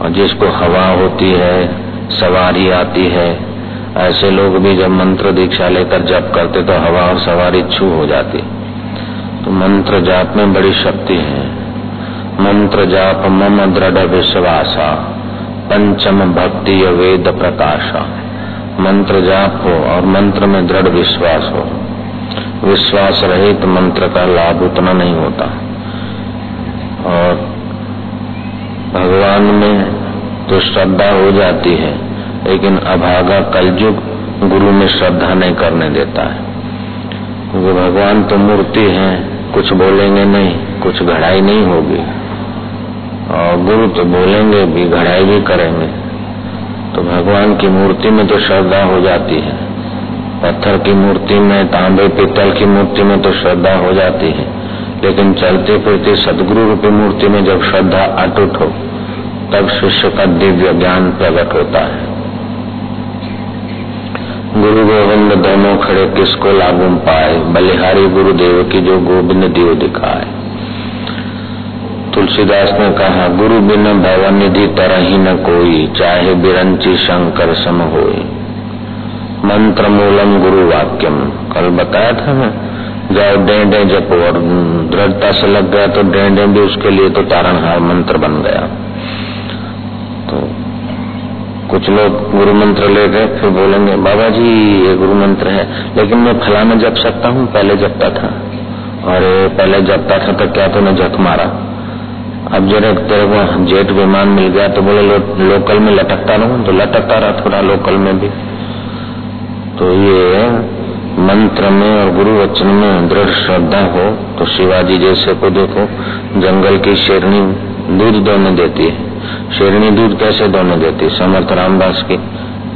और जिसको हवा होती है, सवारी आती है, ऐसे लोग भी जब मंत्र दीक्षा लेकर जप करते तो हवा और सवारी छू हो जाती। तो मंत्र जाप में बड़ी शक्ति है। मंत्र जाप मम दृढ़ विश्वासा, पंचम भक्ति वेद प्रकाशा। मंत्र जाप हो और मंत्र में दृढ़ विश्वास हो। विश्वास रहित मंत्र का लाभ उतना नहीं होता। और भगवान में तो श्रद्धा हो जाती है, लेकिन अभागा कलयुग गुरु में श्रद्धा नहीं करने देता है। क्योंकि भगवान तो मूर्ति है, कुछ बोलेंगे नहीं, कुछ घड़ाई नहीं होगी। और गुरु तो बोलेंगे भी, घड़ाई भी करेंगे। तो भगवान की मूर्ति में तो श्रद्धा हो जाती है। पत्थर की मूर्ति में, तांबे पित्तल की मूर्ति में तो श्रद्धा हो जाती है। लेकिन चलते फिरते सदगुरु रूपी मूर्ति में जब श्रद्धा अटूट हो तब शिष्य का दिव्य ज्ञान प्रकट होता है। गुरु गोविंद दोनों खड़े किसको लागू पाए? बलिहारी गुरुदेव की जो गोविंद दियो दिखाए। तुलसीदास ने कहा, गुरु बिन भवन निधि तरह ही न कोई, चाहे बिरंची शंकर सम होई। मंत्र मूलम गुरु वाक्यम। कल बताया था मैं, जाओ डेंडे जपो और दृढ़ता से लग गया तो डेंडे भी उसके लिए तो तारणहार मंत्र बन गया। तो कुछ लोग गुरु मंत्र ले गए फिर बोलेंगे बाबा जी ये गुरु मंत्र है। लेकिन मैं फला फलाना जप सकता हूँ? पहले जपता था। और पहले जपता था तो क्या तूने जख मारा? अब जरा तेरे को जेट विमान मिल गया तो बोले लो, लोकल में लटकता रहूँ? तो लटकता रहा थोड़ा लोकल में भी। तो ये मंत्र में और गुरु वचन में दृढ़ श्रद्धा हो तो शिवाजी जैसे को देखो जंगल की शेरनी दूध दोने देती है। शेरनी दूध कैसे दोनों देती? समर्थ रामदास की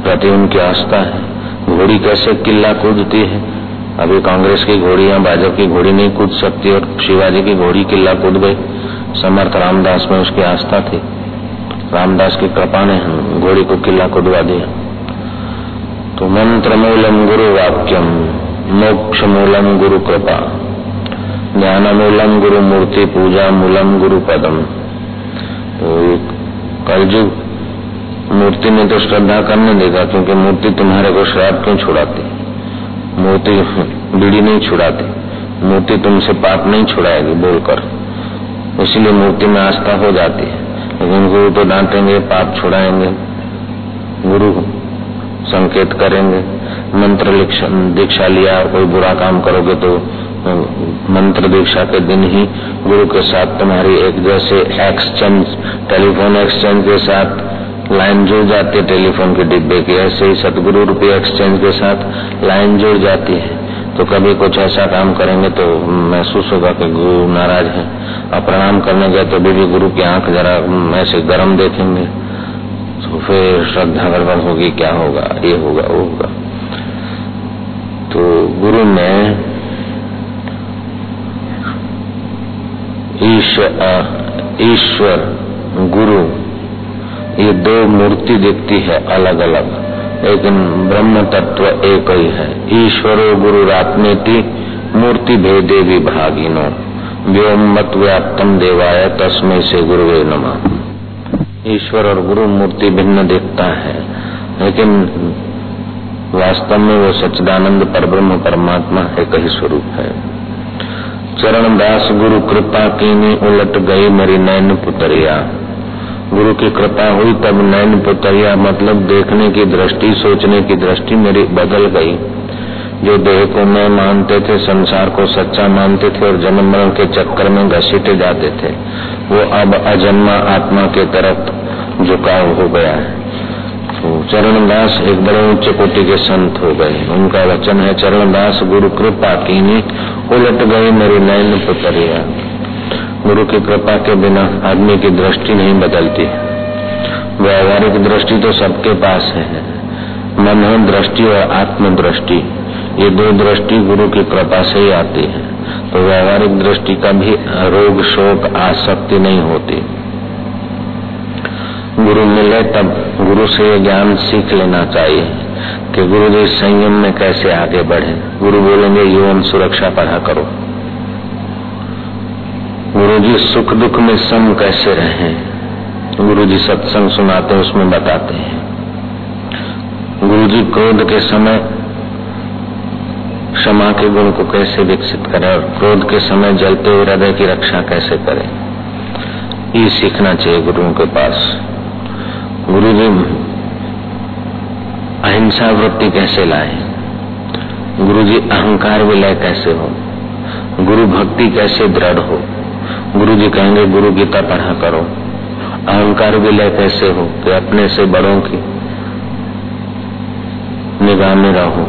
प्रति उनकी आस्था है। घोड़ी कैसे किला कूदती है? अभी कांग्रेस की घोड़ी या भाजपा की घोड़ी नहीं कूद सकती और शिवाजी की घोड़ी किला कूद गई। समर्थ रामदास में उसकी आस्था थी। रामदास की कृपा ने घोड़ी को किला कूदवा दिया। तो मंत्र मूलम गुरु वाक्यम मोक्ष मूलम गुरु कृपा। ज्ञान मूलम गुरु मूर्ति पूजा मूलम गुरु पदम। तो कलयुग मूर्ति में तो श्रद्धा करने देगा क्योंकि मूर्ति तुम्हारे को श्राप क्यों छुड़ाती? मूर्ति बीड़ी नहीं छुड़ाती। मूर्ति तुमसे पाप नहीं छुड़ाएगी, बोलकर। इसलिए मूर्ति में आस्था हो जाती है। लेकिन गुरु तो डांटेंगे, पाप छुड़ाएँगे। गुरु संकेत करेंगे। मंत्र दीक्षा लिया, कोई बुरा काम करोगे तो मंत्र दीक्षा के दिन ही गुरु के साथ तुम्हारी एक जैसे एक्सचेंज टेलीफोन एक्सचेंज के साथ लाइन जुड़ जाती है। टेलीफोन के डिब्बे की ऐसे ही सतगुरु रूपी एक्सचेंज के साथ लाइन जुड़ जाती है। तो कभी कुछ ऐसा काम करेंगे तो महसूस होगा कि गुरु नाराज़ है। और प्रणाम करने गए तो भी, गुरु की आँख जरा ऐसे गर्म देखेंगे। तो फिर श्रद्धा गड़बड़ होगी क्या होगा? ये होगा वो होगा। तो गुरु में ईश्वर, गुरु, ये दो मूर्ति दिखती है अलग अलग लेकिन ब्रह्म तत्व एक ही है। ईश्वरो गुरु रात रात्मेति, मूर्ति भेदे विभागिनो मत व्याप्तम देवाय, तस्में से गुरुवे नमः। ईश्वर और गुरु मूर्ति भिन्न देखता है, लेकिन वास्तव में वो सच्चिदानंद पर ब्रह्म परमात्मा एक ही स्वरूप है। चरण दास गुरु कृपा की उलट गई मेरी नैन पुतरिया। गुरु की कृपा हुई तब नैन पुतरिया मतलब देखने की दृष्टि, सोचने की दृष्टि मेरी बदल गई। जो देह को मैं मानते थे, संसार को सच्चा मानते थे और जन्म मरण के चक्कर में घसीटे जाते थे, वो अब अजन्मा आत्मा के तरफ़ झुकाव हो गया है। तो चरण दास एक बड़े उच्च कोटि के संत हो गए। उनका वचन है चरण दास गुरु कृपा की उलट गए मेरी नयन पुतरिया। गुरु की कृपा के बिना आदमी की दृष्टि नहीं बदलती। व्यवहारिक दृष्टि तो सबके पास है। मन दृष्टि और आत्म दृष्टि ये दो दृष्टि गुरु की कृपा से ही आती है। तो व्यवहारिक दृष्टि का भी रोग, शोक, आसक्ति नहीं होती। गुरु मिले, तब गुरु से ये ज्ञान सीख लेना चाहिए कि गुरु जी संयम में कैसे आगे बढ़े। गुरु बोलेंगे यौन सुरक्षा पढ़ा करो। गुरु जी सुख दुख में सम कैसे रहे? गुरु जी सत्संग सुनाते हैं, उसमें बताते हैं। गुरु जी क्रोध के समय क्षमा के गुण को कैसे विकसित करें और क्रोध के समय जलते हुए हृदय की रक्षा कैसे करें, ये सीखना चाहिए गुरुओं के पास। गुरु जी अहिंसा वृत्ति कैसे लाए? गुरु जी अहंकार विलय कैसे हो? गुरु भक्ति कैसे दृढ़ हो? गुरु जी कहेंगे, गुरु गीता पढ़ा करो। अहंकार विलय कैसे हो? कि अपने से बड़ों की निगाह में रहो,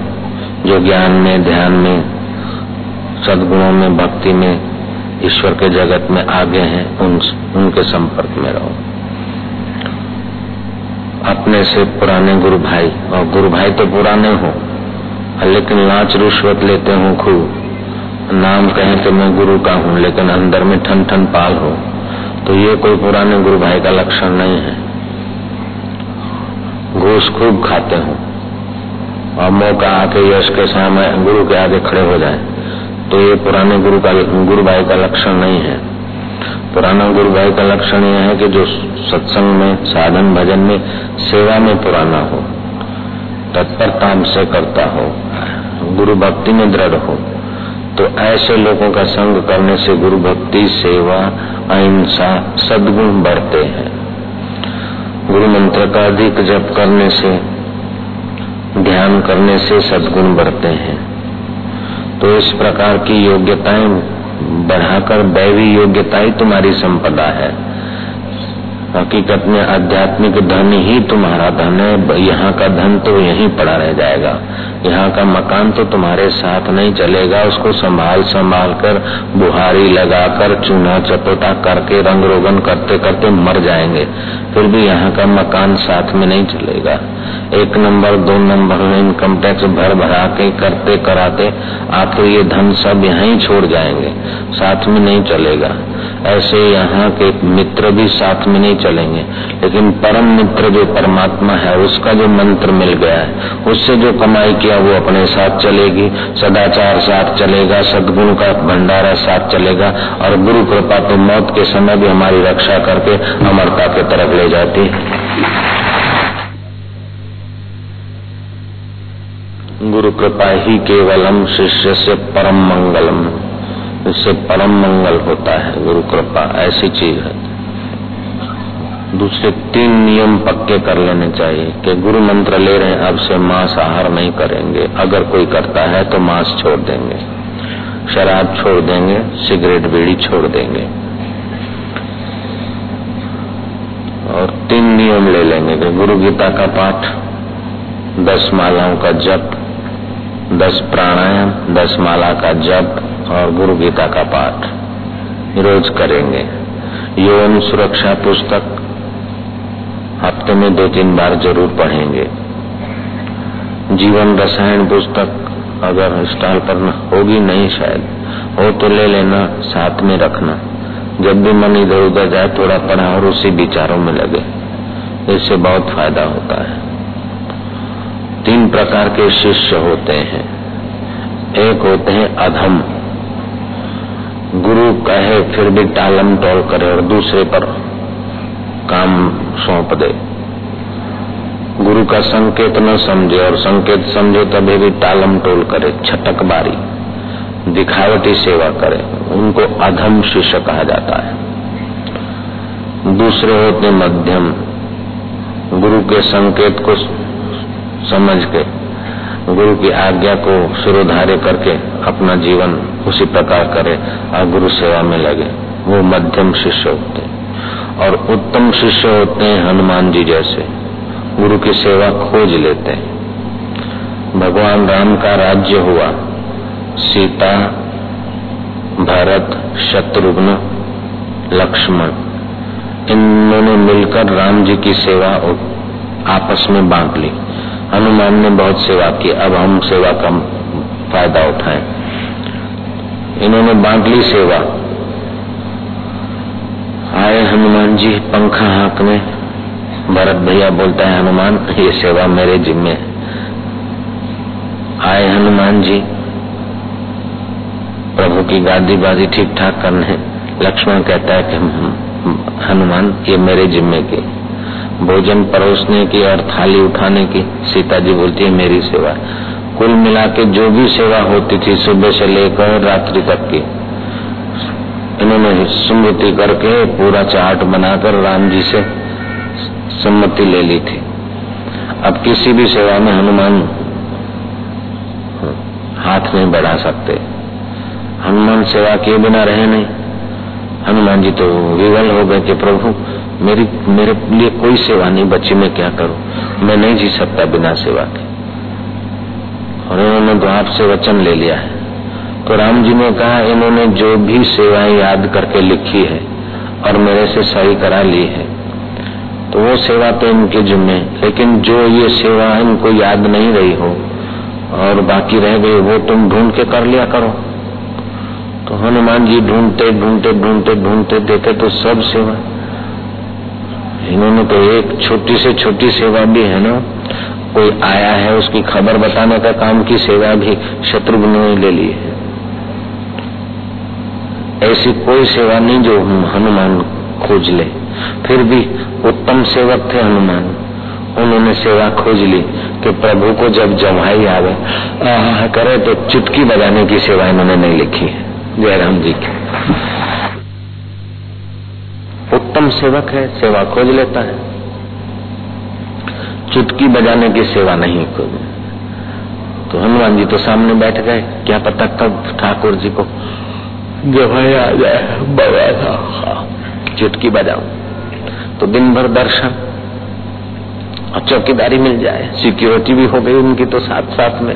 जो ज्ञान में, ध्यान में, सदगुणों में, भक्ति में, ईश्वर के जगत में आगे हैं, उन, उनके संपर्क में रहो। अपने से पुराने गुरु भाई, और गुरु भाई तो पुराने हो, लेकिन लाच रुश्वत लेते हूँ खूब। नाम कहें तो मैं गुरु का हूँ, लेकिन अंदर में ठन ठन पाल हो। तो ये कोई पुराने गुरु भाई का लक्षण नहीं है। घूस खूब खाते हूँ। और मौका आके यश के सामने गुरु के आगे खड़े हो जाए तो ये पुराने गुरु का, गुरु भाई का लक्षण नहीं है। पुराना गुरु भाई का लक्षण यह है कि जो सत्संग में, साधन भजन में, सेवा में पुराना हो तत्परता से करता हो, गुरु भक्ति में दृढ़ हो तो ऐसे लोगों का संग करने से गुरु भक्ति, सेवा, अहिंसा, सदगुण बढ़ते हैं। गुरु मंत्र का अधिक जप करने से, ध्यान करने से सदगुण बढ़ते हैं। तो इस प्रकार की योग्यताएँ बढ़ाकर दैवी योग्यता ही तुम्हारी संपदा है। हकीकत में आध्यात्मिक धन ही तुम्हारा धन है। यहाँ का धन तो यहीं पड़ा रह जाएगा। यहाँ का मकान तो तुम्हारे साथ नहीं चलेगा। उसको संभाल संभाल कर बुहारी लगाकर, चूना चपोटा करके, रंग रोगन करते करते मर जाएँगे। फिर भी यहाँ का मकान साथ में नहीं चलेगा। एक नंबर, दो नंबर इनकम टैक्स भर भरा के करते कराते आखिर ये धन सब यहाँ छोड़ जाएँगे। साथ में नहीं चलेगा। ऐसे यहाँ के मित्र भी साथ में नहीं चलेंगे। लेकिन परम मित्र जो परमात्मा है, उसका जो मंत्र मिल गया है, उससे जो कमाई किया, वो अपने साथ चलेगी। सदाचार साथ चलेगा, सदगुण का भंडारा साथ चलेगा, और गुरु कृपा तो मौत के समय भी हमारी रक्षा करके अमरता के तरफ़ ले जाती है। गुरु कृपा ही केवलम शिष्य से परम मंगलम, इससे परम मंगल होता है गुरु कृपा, ऐसी चीज़ है। दूसरे तीन नियम पक्के कर लेने चाहिए कि गुरु मंत्र ले रहे हैं, अब से मांस आहार नहीं करेंगे। अगर कोई करता है तो मांस छोड़ देंगे। शराब छोड़ देंगे, सिगरेट, बीड़ी छोड़ देंगे। और तीन नियम ले लेंगे कि गुरु गीता का पाठ, दस मालाओं का जप, दस प्राणायाम, दस माला का जप और गुरु गीता का पाठ। रोज करेंगे। यौन सुरक्षा पुस्तक हफ़्ते में दो तीन बार ज़रूर पढ़ेंगे। जीवन रसायन पुस्तक अगर स्टॉल पर होगी नहीं शायद, हो तो ले लेना, साथ में रखना। जब भी मन इधर उधर जाए, थोड़ा पढ़ा और उसी विचारों में लगे। इससे बहुत फ़ायदा होता है। तीन प्रकार के शिष्य होते हैं। एक होते हैं अधम। गुरु कहे, फिर भी टालम टोल करे और दूसरे पर काम सौंप दे। गुरु का संकेत न समझे और संकेत समझे तभी भी टालम टोल करे छटक बारी दिखावटी सेवा करे। उनको अधम शिष्य कहा जाता है। दूसरे होते मध्यम। गुरु के संकेत को समझ के, गुरु की आज्ञा को सुरोधार्य करके अपना जीवन उसी प्रकार करे और गुरु सेवा में लगे। वो मध्यम शिष्य होते। और उत्तम शिष्य होते हैं हनुमान जी जैसे। गुरु की सेवा खोज लेते हैं। भगवान राम का राज्य हुआ। सीता, भरत, शत्रुघ्न, लक्ष्मण, इन्होंने मिलकर राम जी की सेवा आपस में बांट ली। हनुमान ने बहुत सेवा की। अब हम सेवा का फ़ायदा उठाएँ। इन्होंने बांट ली सेवा। आए हनुमान जी, पंखा हाक में। भरत भैया बोलता है, हनुमान, ये सेवा मेरे जिम्मे आए हनुमान जी, प्रभु की गादी बाजी ठीक ठाक करने। लक्ष्मण कहता है कि हनुमान, ये मेरे जिम्मे की भोजन परोसने की और थाली उठाने की, सीता जी बोलती है, मेरी सेवा कुल मिला के जो भी सेवा होती थी, सुबह से लेकर रात्रि तक की इन्होंने स्मृति करके पूरा चार्ट बनाकर राम जी से सम्मति ले ली थी। अब किसी भी सेवा में हनुमान हाथ नहीं बढ़ा सकते। हनुमान सेवा किए बिना रहे नहीं। हनुमान जी तो विवल हो गए कि प्रभु, मेरी, मेरे लिए कोई सेवा नहीं, बच्ची मैं क्या करूँ? मैं नहीं जी सकता बिना सेवा के। और इन्होंने तो आपसे वचन ले लिया है। तो राम जी ने कहा, इन्होंने जो भी सेवाएँ याद करके लिखी है और मेरे से सही करा ली है। तो वो सेवा तो इनके जिम्मे, लेकिन जो ये सेवा इनको याद नहीं रही हो और बाकी रह गई, वो तुम ढूंढ के कर लिया करो। तो हनुमान जी ढूंढते ढूंढते ढूंढते ढूंढते देखे तो सब सेवा। इन्होंने तो एक छोटी से छोटी सेवा भी है ना, कोई आया है उसकी खबर बताने का काम की सेवा भी शत्रुघ्न ने ले ली है। ऐसी कोई सेवा नहीं जो हनुमान खोज ले। फिर भी उत्तम सेवक थे हनुमान। उन्होंने सेवा खोज ली कि प्रभु को जब जमाई आवे करे तो चुटकी बजाने की सेवा इन्होंने नहीं लिखी है। जयराम जी की। उत्तम सेवक है, सेवा खोज लेता है। चुटकी बजाने की सेवा नहीं खोज। तो हनुमान जी तो सामने बैठ गए, क्या पता कब ठाकुर जी को जमाई आ जाए, बगा था चुटकी बजाऊ तो दिन भर दर्शन और चौकीदारी मिल जाए। सिक्योरिटी भी हो गई उनकी तो साथ साथ में।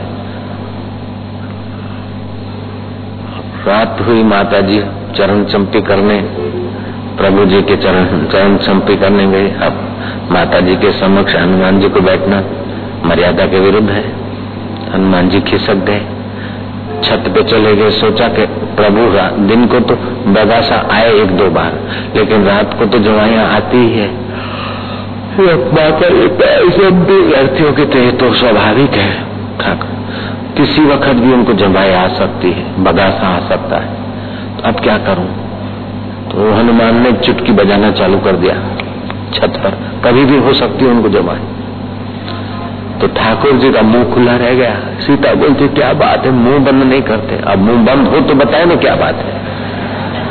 रात हुई माता जी चरण चंपी करने, प्रभु जी के चरण चरण चंपी करने गए। अब माता जी के समक्ष हनुमान जी को बैठना मर्यादा के विरुद्ध है। हनुमान जी खिसक गए, छत पे चले गए, सोचा कि प्रभु दिन को तो बगासा आए एक दो बार, लेकिन रात को तो जवाइयाँ आती ही है। लड़कियों की तो तो स्वाभाविक है किसी वक्त भी उनको जमाए आ सकती है बगासा आ सकता है। तो अब क्या करूँ? तो हनुमान ने चुटकी बजाना चालू कर दिया, छत पर। कभी भी हो सकती है उनको जमाए तो ठाकुर जी का मुँह खुला रह गया। सीता बोलती, क्या बात है? मुँह बंद नहीं करते। अब मुँह बंद हो तो बताए ना क्या बात है।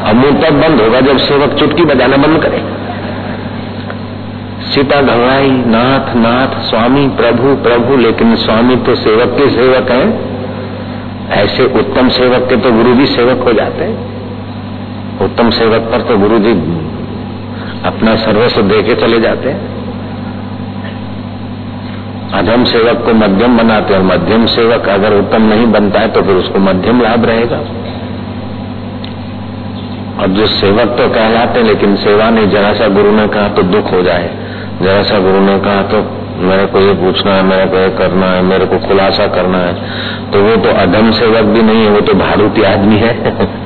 अब मुँह तब बंद होगा जब सेवक चुटकी बजाना बंद करे। सीता घबराई, नाथ नाथ, स्वामी, प्रभु प्रभु, लेकिन स्वामी तो सेवक के सेवक हैं। ऐसे उत्तम सेवक के तो गुरु भी सेवक हो जाते हैं। उत्तम सेवक पर तो गुरु जी अपना सर्वस्व दे के चले जाते हैं। अधम सेवक को मध्यम बनाते और मध्यम सेवक अगर उत्तम नहीं बनता है तो फिर उसको मध्यम लाभ रहेगा। और जो सेवक तो कहलाते हैं, लेकिन सेवा नहीं जरा सा गुरु ने कहा तो दुख हो जाए। जरा सा गुरु ने कहा तो मेरे को ये पूछना है, मेरे को ये करना है, मेरे को खुलासा करना है। तो वो तो अधम सेवक भी नहीं है, वो तो भारूती आदमी है।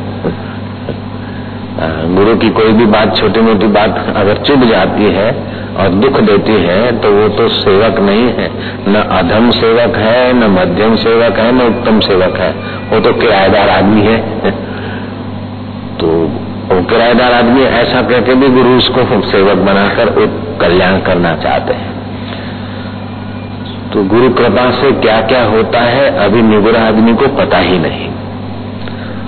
गुरु की कोई भी बात छोटी मोटी बात अगर चुभ जाती है और दुख देती है तो वो तो सेवक नहीं है। न अधम सेवक है, न मध्यम सेवक है, न उत्तम सेवक है। वो तो किराएदार आदमी है। तो वो किराएदार आदमी ऐसा कहकर भी गुरु उसको सेवक बनाकर कल्याण करना चाहते हैं। तो गुरु कृपा से क्या क्या होता है, अभी निगुरा आदमी को पता ही नहीं।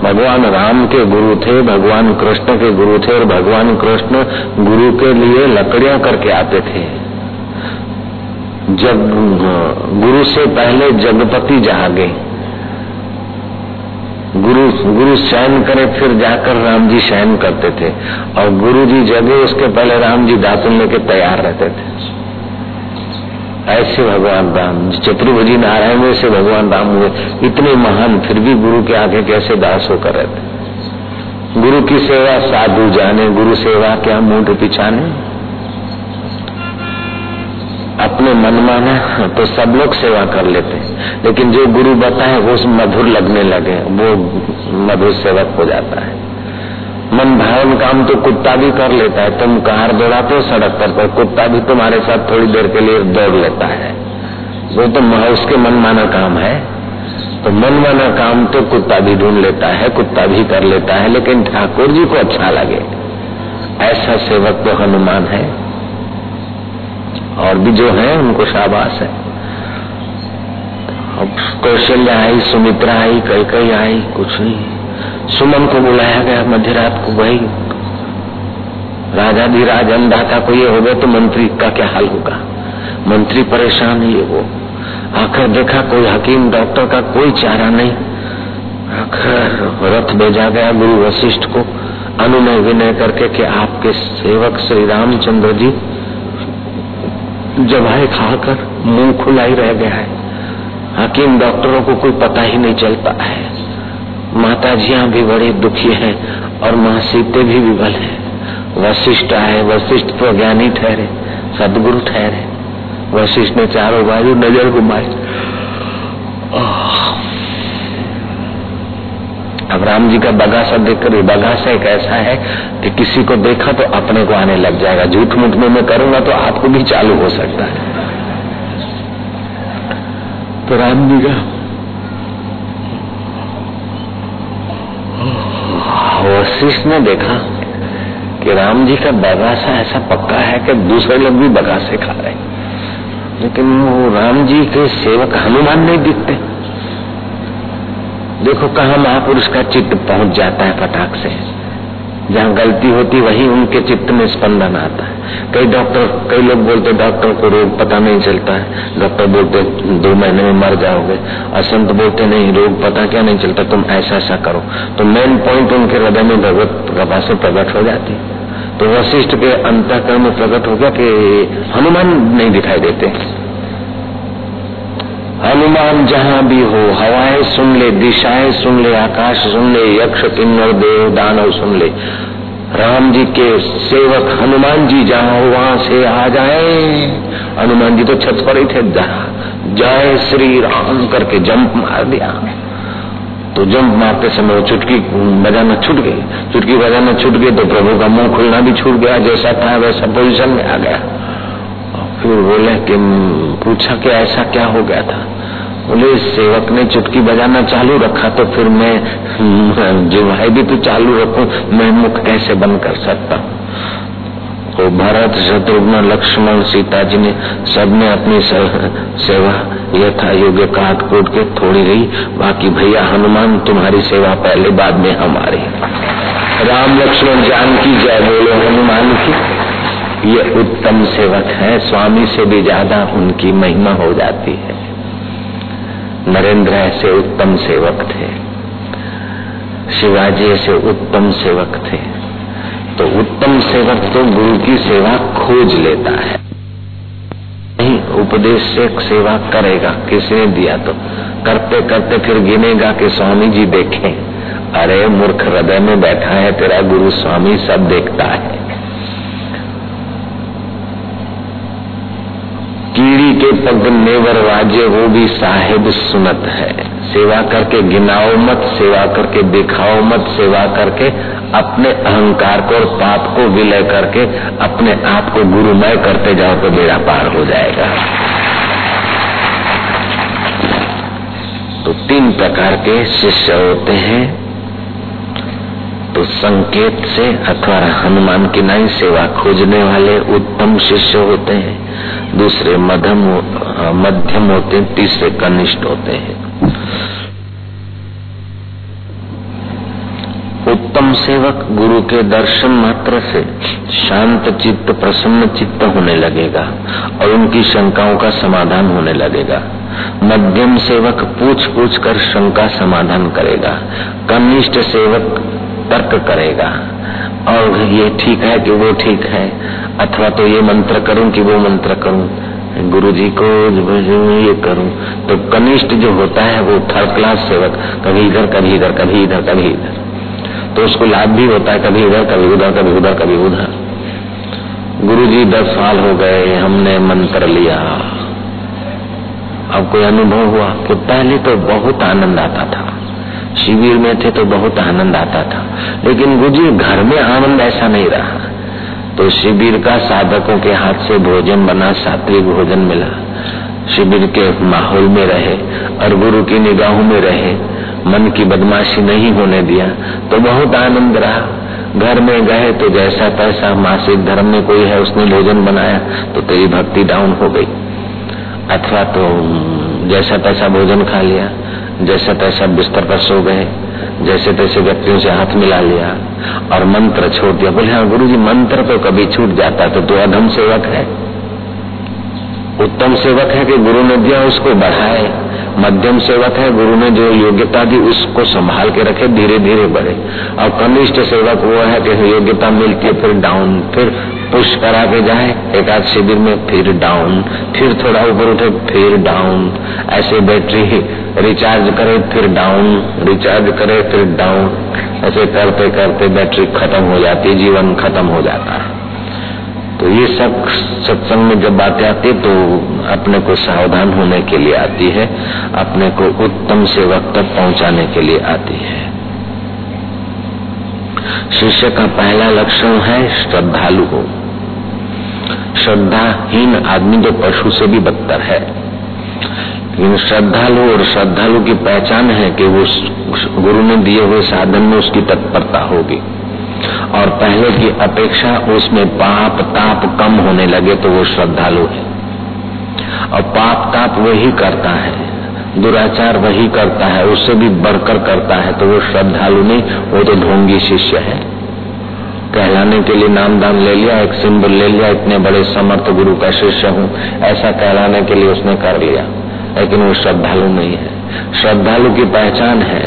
भगवान राम के गुरु थे, भगवान कृष्ण के गुरु थे और भगवान कृष्ण गुरु के लिए लकड़ियाँ करके आते थे। जब गुरु से पहले जगपति जागे। गुरु गुरु शयन करे, फिर जाकर राम जी शयन करते थे। और गुरु जी जगे, उसके पहले राम जी दातुन लेके तैयार रहते थे। ऐसे भगवान राम, चतुर्भुजी नारायण में से भगवान राम हुए, इतने महान, फिर भी गुरु के आगे कैसे दास होकर रहते? गुरु की सेवा, साधु जाने, गुरु सेवा, क्या मूड पिछाने? अपने मन माना तो सब लोग सेवा कर लेते हैं। लेकिन जो गुरु बताए, वो मधुर लगने लगे, वो मधुर सेवक हो जाता है। मन भावन काम तो कुत्ता भी कर लेता है। तुम कार दौड़ाते हो सड़क पर तो कुत्ता भी तुम्हारे साथ थोड़ी देर के लिए दौड़ लेता है। वो तो उसके मन माना काम है। तो मन माना काम तो कुत्ता भी ढूंढ लेता है, कुत्ता भी कर लेता है, लेकिन ठाकुर जी को अच्छा लगे। ऐसा सेवक तो हनुमान है। और भी जो है, उनको शाबाश है। कौशल्या आई, सुमित्रा आई कई कई आई, कुछ नहीं। सुमन को बुलाया गया, मध्य रात को वही राजा राज अन्नदाता को ये हो गया तो मंत्री का क्या हाल होगा? मंत्री परेशान ये वो। आखिर देखा कोई हकीम, डॉक्टर का कोई चारा नहीं। आखिर रथ भेजा गया गुरु वशिष्ठ को, अनुनय विनय करके कि आपके सेवक श्री रामचंद्र जी जवाए खाकर मुँह खुला ही रह गया है। हकीम, डॉक्टरों को कोई पता ही नहीं चलता है। माता जिया भी बड़े दुखी हैं और माँ सीते भी विवल है। वशिष्ठ आए, वशिष्ठ तो ज्ञानी ठहरे, सदगुरु ठहरे। वशिष्ठ ने चारों बाजू नज़र घुमाई। अब राम जी का बगासा देखकर ये बगासा एक ऐसा है कि किसी को देखा तो अपने को आने लग जाएगा। झूठ मूठ में मैं करूँगा तो आपको भी चालू हो सकता है। तो राम जी का वशिष्ठ ने देखा कि राम जी का बगासा ऐसा पक्का है कि दूसरे लोग भी बगासे खा रहे लेकिन वो राम जी के सेवक हनुमान नहीं दिखते। देखो कहा महापुरुष का चित्त पहुँच जाता है पटाख से। जहाँ गलती होती, वही उनके चित्त में स्पंदन आता है। कई डॉक्टर, कई लोग बोलते, डॉक्टर को रोग पता नहीं चलता है। डॉक्टर बोलते, दो महीने में मर जाओगे। असंत बोलते, नहीं, रोग पता क्या नहीं चलता, तुम ऐसा ऐसा करो। तो मेन पॉइंट उनके हृदय में भगवत कृपा से प्रकट हो जाती तो वशिष्ठ के अंतकरण में प्रकट हो गया कि हनुमान नहीं दिखाई देते। हनुमान जहाँ भी हो, हवाएँ सुन ले, दिशाएँ सुन ले, आकाश सुन ले, यक्ष, किन्नर, देव, दानव सुन ले। राम जी के सेवक हनुमान जी जहाँ हो, वहाँ से आ जाए। हनुमान जी तो छत पर ही थे जय श्री राम करके, जंप मार दिया। तो जंप मारते समय वो चुटकी बजाना छूट गई। चुटकी बजाना छूट गई तो प्रभु का मुँह खुलना भी छूट गया, जैसा था वैसा पोजिशन में आ गया। फिर बोले कि पूछा कि ऐसा क्या हो गया था? बोले सेवक ने चुटकी बजाना चालू रखा तो फिर मैं जो भाई भी तो चालू रखू, मैं मुख कैसे बंद कर सकता? तो भरत, शत्रुघ्न, लक्ष्मण सीता जी ने सबने अपनी सेवा यथा योग्य काट कूट के थोड़ी रही। बाकी, भैया, हनुमान, तुम्हारी सेवा पहले बाद में हमारी राम लक्ष्मण जान की जय, बोलो हनुमान की ये उत्तम सेवक है, स्वामी से भी ज़्यादा उनकी महिमा हो जाती है। नरेंद्र ऐसे उत्तम सेवक थे। शिवाजी ऐसे उत्तम सेवक थे। तो उत्तम सेवक तो गुरु की सेवा खोज लेता है। नहीं, उपदेश से सेवा करेगा किसने दिया तो। करते करते फिर गिनेगा कि स्वामी जी देखें। अरे मूर्ख हृदय में बैठा है, तेरा गुरु स्वामी सब देखता है। कीड़ी के पग नेवर वाजे, वो भी साहेब सुनत है। सेवा करके गिनाओ मत, सेवा करके दिखाओ मत, सेवा करके अपने अहंकार को और पाप को विलय करके अपने आप को गुरुमय करते जाओ तो मेरा पार हो जाएगा। तो तीन प्रकार के शिष्य होते हैं। तो संकेत से अथवा हनुमान की नई सेवा खोजने वाले उत्तम शिष्य होते हैं। दूसरे मध्यम मध्यम होते हैं, तीसरे कनिष्ठ होते हैं। उत्तम सेवक गुरु के दर्शन मात्र से शांत चित्त, प्रसन्न चित्त होने लगेगा और उनकी शंकाओं का समाधान होने लगेगा। मध्यम सेवक पूछ पूछ कर शंका समाधान करेगा। कनिष्ठ सेवक तर्क करेगा। और ये ठीक है कि वो ठीक है। अथवा तो ये मंत्र करूँ कि वो मंत्र करूँ। गुरु जी को ये करूँ। तो कनिष्ठ जो होता है, वो थर्ड क्लास सेवक, कभी इधर कभी इधर कभी इधर कभी इधर। तो उसको लाभ भी होता है, कभी इधर, कभी उधर कभी उधर कभी उधर। गुरु जी दस साल हो गए, हमने मंत्र लिया। अब कोई अनुभव हुआ? कि पहले तो बहुत आनंद आता था। शिविर में थे तो बहुत आनंद आता था, लेकिन गुजर घर में आनंद ऐसा नहीं रहा। तो शिविर का साधकों के हाथ से भोजन बना, सात्विक भोजन मिला। शिविर के माहौल में रहे और गुरु की निगाहों में रहे, मन की बदमाशी नहीं होने दिया तो बहुत आनंद रहा। घर में गए तो जैसा तैसा, मासिक धर्म में कोई है, उसने भोजन बनाया तो तेरी भक्ति डाउन हो गई। अथवा तो जैसा तैसा भोजन खा लिया जैसा तैसा बिस्तर पर सो गए, जैसे तैसे व्यक्तियों से हाथ मिला लिया और मंत्र छोड़ दिया। बोले हाँ गुरु जी मंत्र तो कभी छूट जाता तो तू अधम सेवक है। उत्तम सेवक है कि गुरु ने दिया, उसको बढ़ाए। मध्यम सेवक है, गुरु ने जो योग्यता दी, उसको संभाल के रखे धीरे धीरे बढ़े। और कनिष्ठ सेवक वो है, कि योग्यता मिलती है, फिर डाउन फिर पुश करा के जाए। एक आध शिविर में फिर डाउन फिर थोड़ा ऊपर उठे, फिर डाउन ऐसे बैटरी रिचार्ज करे, फिर डाउन रिचार्ज करे, फिर डाउन ऐसे करते करते बैटरी खत्म हो जाती जीवन खत्म हो जाता है। तो ये सब सत्संग में जब बातें आती तो अपने को सावधान होने के लिए आती है, अपने को उत्तम सेवक तक पहुँचाने के लिए आती है। शिष्य का पहला लक्षण है श्रद्धालु हो। श्रद्धाहीन आदमी जो पशु से भी बदतर है। लेकिन श्रद्धालु और श्रद्धालु की पहचान है कि वो गुरु ने दिए हुए साधन में उसकी तत्परता होगी। और पहले की अपेक्षा उसमें पाप ताप कम होने लगे तो वो श्रद्धालु है। और पाप ताप वही करता है, दुराचार वही करता है, उससे भी बढ़कर करता है तो वो श्रद्धालु नहीं, वो तो ढोंगी शिष्य है। कहलाने के लिए नाम दान ले लिया, एक सिंबल ले लिया, इतने बड़े समर्थ गुरु का शिष्य हूँ, ऐसा कहलाने के लिए उसने कर लिया, लेकिन वो श्रद्धालु नहीं है। श्रद्धालु की पहचान है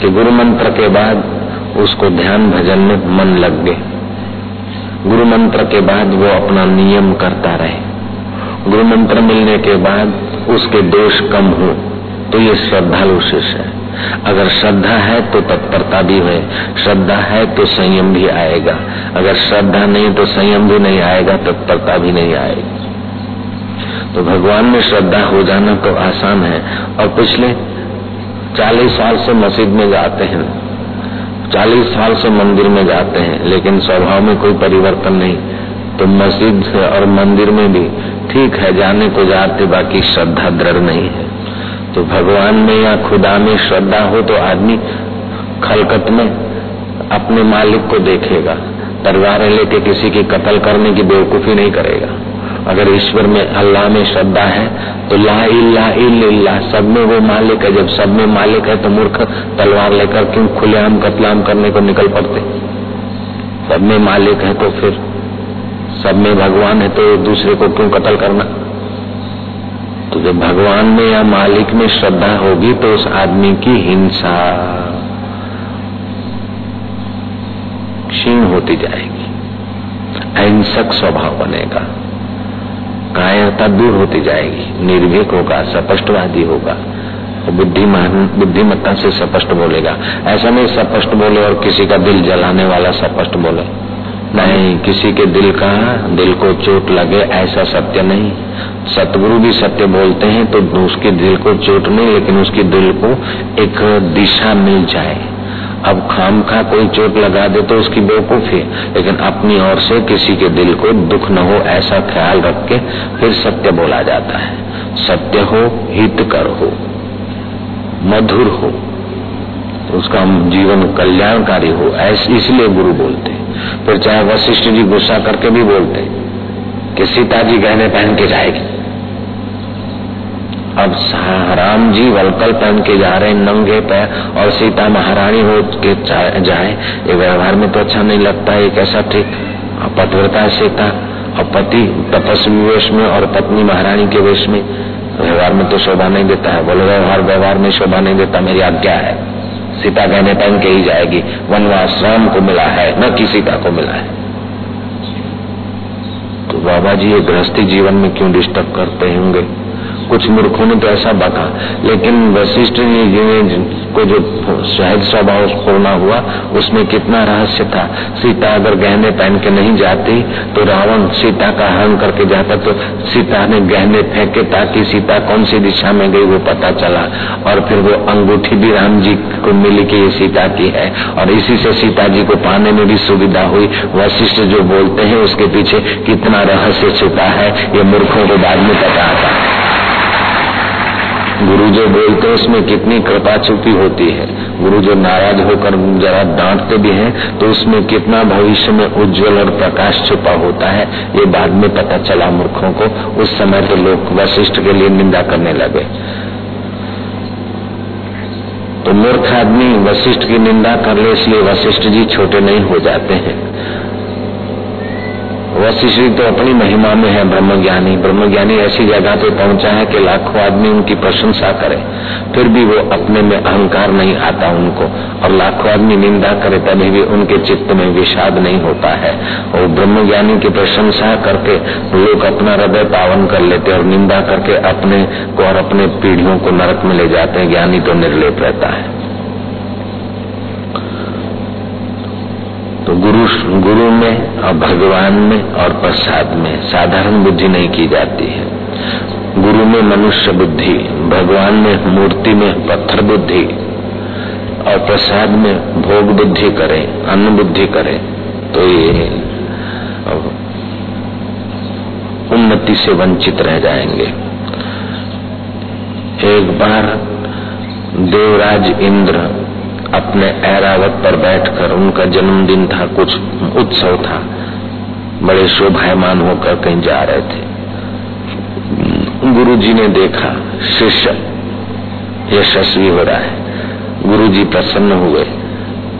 कि गुरु मंत्र के बाद उसको ध्यान भजन में मन लग गए। गुरु मंत्र के बाद वो अपना नियम करता रहे। गुरु मंत्र मिलने के बाद उसके दोष कम हो तो ये श्रद्धालु शिष्य है। अगर श्रद्धा है तो तत्परता भी है, श्रद्धा है तो संयम भी आएगा। अगर श्रद्धा नहीं तो संयम भी नहीं आएगा, तत्परता भी नहीं आएगी। तो भगवान में श्रद्धा हो जाना तो आसान है। और पिछले चालीस साल से मस्जिद में जाते हैं। चालीस साल से मंदिर में जाते हैं, लेकिन स्वभाव में कोई परिवर्तन नहीं। तो मस्जिद और मंदिर में भी ठीक है, जाने को जाते बाकी श्रद्धा दृढ़ नहीं है। तो भगवान में या खुदा में श्रद्धा हो तो आदमी खलकत में अपने मालिक को देखेगा। तलवार लेके किसी की कत्ल करने की बेवकूफ़ी नहीं करेगा। अगर ईश्वर में अल्लाह में श्रद्धा है तो ला इल्ला इल्ला सब में वो मालिक है। जब सब में मालिक है तो मूर्ख तलवार लेकर क्यों खुलेआम कतलाम करने को निकल पड़ते? सब में मालिक है तो फिर सब में भगवान है तो दूसरे को क्यों कत्ल करना? तो जब भगवान में या मालिक में श्रद्धा होगी तो उस आदमी की हिंसा क्षीण होती जाएगी। अहिंसक स्वभाव बनेगा। कायरता दूर होती जाएगी। निर्भीक होगा, स्पष्टवादी होगा। बुद्धिमान, बुद्धिमत्ता से स्पष्ट बोलेगा। ऐसा नहीं स्पष्ट बोले और किसी का दिल जलाने वाला स्पष्ट बोले। नहीं, किसी के दिल का दिल को चोट लगे, ऐसा सत्य नहीं। सतगुरु भी सत्य बोलते हैं तो उसके दिल को चोट नहीं, लेकिन उसके दिल को एक दिशा मिल जाए। अब खाम खा कोई चोट लगा दे तो उसकी बेवकूफ़ी लेकिन अपनी ओर से किसी के दिल को दुख न हो, ऐसा ख्याल रख के फिर सत्य बोला जाता है। सत्य हो, हितकर हो, मधुर हो उसका जीवन कल्याणकारी हो, ऐसे इसलिए गुरु बोलते फिर चाहे वशिष्ठ जी गुस्सा करके भी बोलते कि सीता जी गहने पहन के जाएगी। अब राम जी वलकल पहन के जा रहे नंगे पैर, और सीता महारानी हो के जाए। ये व्यवहार में तो अच्छा नहीं लगता है कैसा ठीक? पतिव्रता सीता और पति तपस्वी वेश में और पत्नी महारानी के वेश में। व्यवहार में तो शोभा नहीं देता है, बोले व्यवहार व्यवहार में शोभा नहीं देता, मेरी आज्ञा है। सीता गहने पहन के ही जाएगी, वनवास राम को मिला है, न कि सीता को मिला है। तो बाबा जी, ये गृहस्थी जीवन में क्यों डिस्टर्ब करते होंगे? कुछ मूर्खों ने तो ऐसा बता लेकिन वशिष्ठ जी को जो सहज स्वभाव पूर्ण हुआ, उसमें कितना रहस्य था। सीता अगर गहने पहन के नहीं जाती तो रावण सीता का हरण करके जाता तो सीता ने गहने फेंके ताकि सीता कौन सी दिशा में गई वो पता चला। और फिर वो अंगूठी भी राम जी को मिली कि ये सीता की है। और इसी से सीता जी को पाने में भी सुविधा हुई। वशिष्ठ जो बोलते हैं, उसके पीछे कितना रहस्य छुपा है, ये मूर्खों को बाद में पता आता है। गुरु जो बोलते हैं, उसमें कितनी कृपा छुपी होती है। गुरु जो नाराज़ होकर जरा डांटते भी हैं तो उसमें कितना भविष्य में उज्जवल और प्रकाश छुपा होता है, ये बाद में पता चला मूर्खों को, उस समय तो लोग वशिष्ठ के लिए निंदा करने लगे। तो मूर्ख आदमी वशिष्ठ की निंदा कर ले, इसलिए वशिष्ठ जी छोटे नहीं हो जाते हैं। वशिष्ठ तो अपनी महिमा में है, ब्रह्मज्ञानी। ब्रह्मज्ञानी ऐसी जगह पे पहुँचा है कि लाखों आदमी उनकी प्रशंसा करे। फिर भी वो अपने में अहंकार नहीं आता उनको, और लाखों आदमी निंदा करे, तभी भी उनके चित्त में विषाद नहीं होता है। और ब्रह्मज्ञानी की प्रशंसा करके लोग अपना हृदय पावन कर लेते और निंदा करके अपने को और अपने पीढ़ियों को नरक में ले जाते हैं। ज्ञानी तो निर्लेप रहता है तो गुरु गुरु में और भगवान में और प्रसाद में साधारण बुद्धि नहीं की जाती है। गुरु में मनुष्य बुद्धि, भगवान में मूर्ति में पत्थर बुद्धि और प्रसाद में भोग बुद्धि करें, अन्न बुद्धि करें तो ये उन्नति से वंचित रह जाएँगे। एक बार देवराज इंद्र अपने ऐरावत पर बैठकर उनका जन्मदिन था, कुछ उत्सव था। बड़े शोभायमान होकर कहीं जा रहे थे। गुरु जी ने देखा, शिष्य, यशस्वी हो रहा है। गुरु जी प्रसन्न हुए।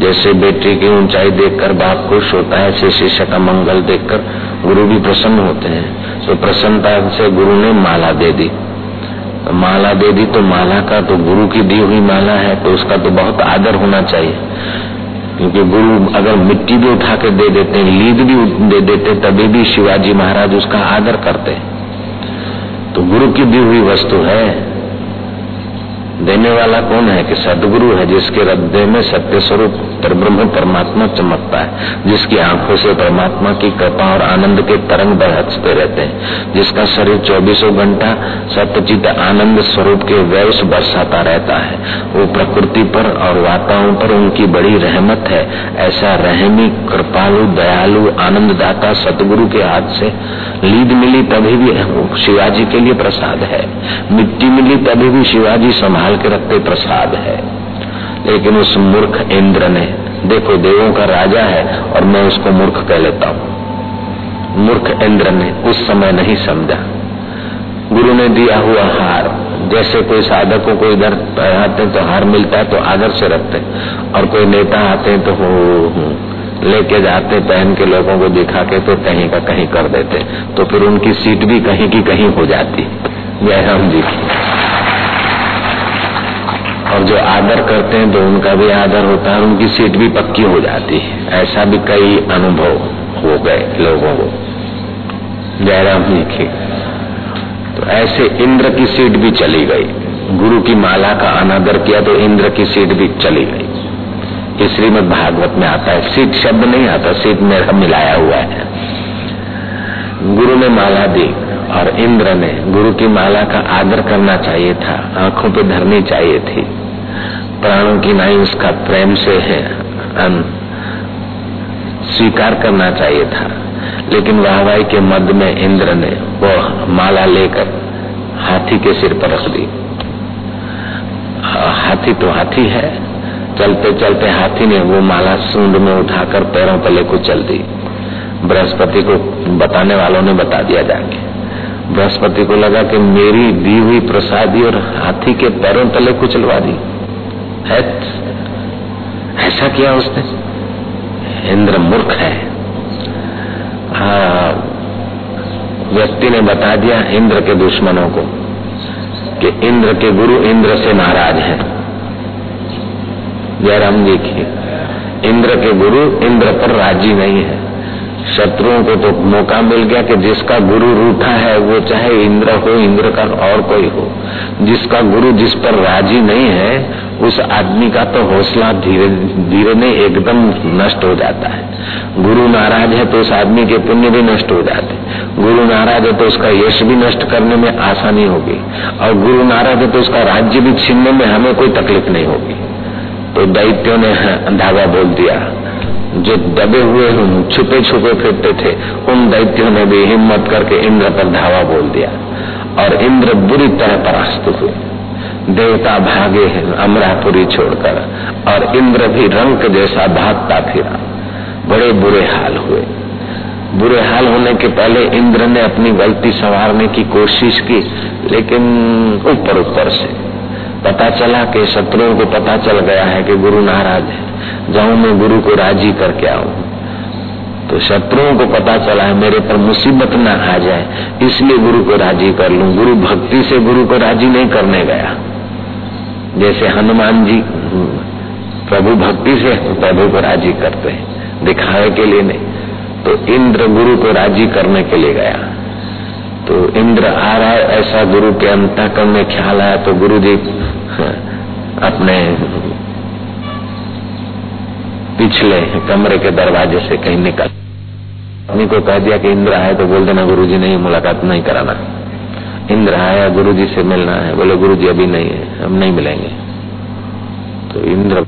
जैसे बेटे की ऊंचाई देखकर बाप खुश होता है, ऐसे शिष्य का मंगल देखकर गुरु भी प्रसन्न होते हैं। तो प्रसन्नता से गुरु ने माला दे दी। माला दे दी तो माला का तो गुरु की दी हुई माला है तो उसका तो बहुत आदर होना चाहिए। क्योंकि गुरु अगर मिट्टी भी उठा के दे देते हैं, लीद भी दे देते तभी भी शिवाजी महाराज उसका आदर करते तो गुरु की दी हुई वस्तु है। देने वाला कौन है कि सदगुरु है, जिसके हृदय में सत्य स्वरूप पर ब्रह्म परमात्मा चमकता है, जिसकी आँखों से परमात्मा की कृपा और आनंद के तरंग बहसते रहते हैं, जिसका शरीर चौबीसों घंटा सत्यचित आनंद स्वरूप के वैश बरसाता रहता है। वो प्रकृति पर और वातावरण पर उनकी बड़ी रहमत है, ऐसा रहमी, कृपालु, दयालु, आनंददाता सतगुरु के हाथ से लीद मिली तभी भी शिवाजी के लिए प्रसाद है। मिट्टी मिली तभी भी शिवाजी संभाल के रखते प्रसाद है। लेकिन उस मूर्ख इंद्र ने, देखो देवों का राजा है और मैं उसको मूर्ख कह लेता हूँ। मूर्ख इंद्र ने उस समय नहीं समझा। गुरु ने दिया हुआ हार, जैसे कोई साधकों को इधर आते तो हार मिलता है तो आदर से रखते और कोई नेता आते तो हो लेके जाते पहन के लोगों को दिखा के तो कहीं का कहीं कर देते तो फिर उनकी सीट भी कहीं की कहीं हो जाती। जय राम जी। की और जो आदर करते हैं तो उनका भी आदर होता है, उनकी सीट भी पक्की हो जाती है। ऐसा भी कई अनुभव हो गए लोगों को। जयराम जी की तो ऐसे इंद्र की सीट भी चली गई। गुरु की माला का अनादर किया तो इंद्र की सीट भी चली गई। ये श्रीमद भागवत में आता है। सीट शब्द नहीं आता, सीट मेरा मिलाया हुआ है। गुरु ने माला दी और इंद्र ने, गुरु की माला का आदर करना चाहिए था। आँखों पे धरनी चाहिए थी। प्राणों की नाई उसका प्रेम से है। स्वीकार करना चाहिए था। लेकिन वाहवाई के मध्य में इंद्र ने वो माला लेकर हाथी के सिर पर रख दी। हाथी तो हाथी है। चलते चलते हाथी ने वो माला सूंड में उठाकर पैरों तले को चल दी। बृहस्पति को बताने वालों ने बता दिया जाके। बृहस्पति को लगा कि मेरी दी हुई प्रसादी और हाथी के पैरों तले कुचलवा दी। ऐसा किया उसने? इंद्र मूर्ख है। हाँ व्यक्ति ने बता दिया इंद्र के दुश्मनों को कि इंद्र के गुरु इंद्र से नाराज़ है। जयराम जी की, इंद्र के गुरु इंद्र पर राज़ी नहीं है। शत्रुओं को तो मौका मिल गया कि जिसका गुरु रूठा है, वो चाहे इंद्र हो, इंद्र का और कोई हो। जिसका गुरु जिस पर राज़ी नहीं है, उस आदमी का तो हौसला धीरे धीरे नहीं, एकदम नष्ट हो जाता है। गुरु नाराज़ है तो उस आदमी के पुण्य भी नष्ट हो जाते गुरु नाराज़ है तो उसका यश भी नष्ट करने में आसानी होगी। और गुरु नाराज़ है तो उसका राज्य भी छीनने में हमें कोई तकलीफ़ नहीं होगी। तो दैत्यों ने धागा बोल दिया। जो दबे हुए छुपे छुपे फिरते थे, उन दैत्यों ने भी हिम्मत करके इंद्र पर धावा बोल दिया। और इंद्र बुरी तरह परास्त हुए। देवता भागे हैं अमरापुरी छोड़कर, और इंद्र भी रंग जैसा भागता फिरा। बड़े बुरे हाल हुए। बुरे हाल होने के पहले इंद्र ने अपनी गलती संवारने की कोशिश की, लेकिन ऊपर ऊपर से पता चला कि शत्रुओं को पता चल गया है कि गुरु नाराज़ है। जाऊँ मैं गुरु को राज़ी करके आऊँ। तो शत्रुओं को पता चला है, मेरे पर मुसीबत ना आ जाए, इसलिए गुरु को राज़ी कर लूँ। गुरु भक्ति से गुरु को राज़ी नहीं करने गया। जैसे हनुमान जी, प्रभु भक्ति से प्रभु को राज़ी करते हैं, दिखावे के लिए नहीं। तो इंद्र गुरु को राज़ी करने के लिए गया। तो इंद्र आ रहा है, ऐसा गुरु के अंतकरण में ख्याल आया तो गुरु जी अपने पिछले कमरे के दरवाजे से कहीं निकल। अपनी को कह दिया कि इंद्र आए तो बोल देना गुरु जी नहीं मुलाकात नहीं कराना। इंद्र आया गुरु जी से मिलना है। बोले गुरु जी अभी नहीं है, हम नहीं मिलेंगे। तो इंद्र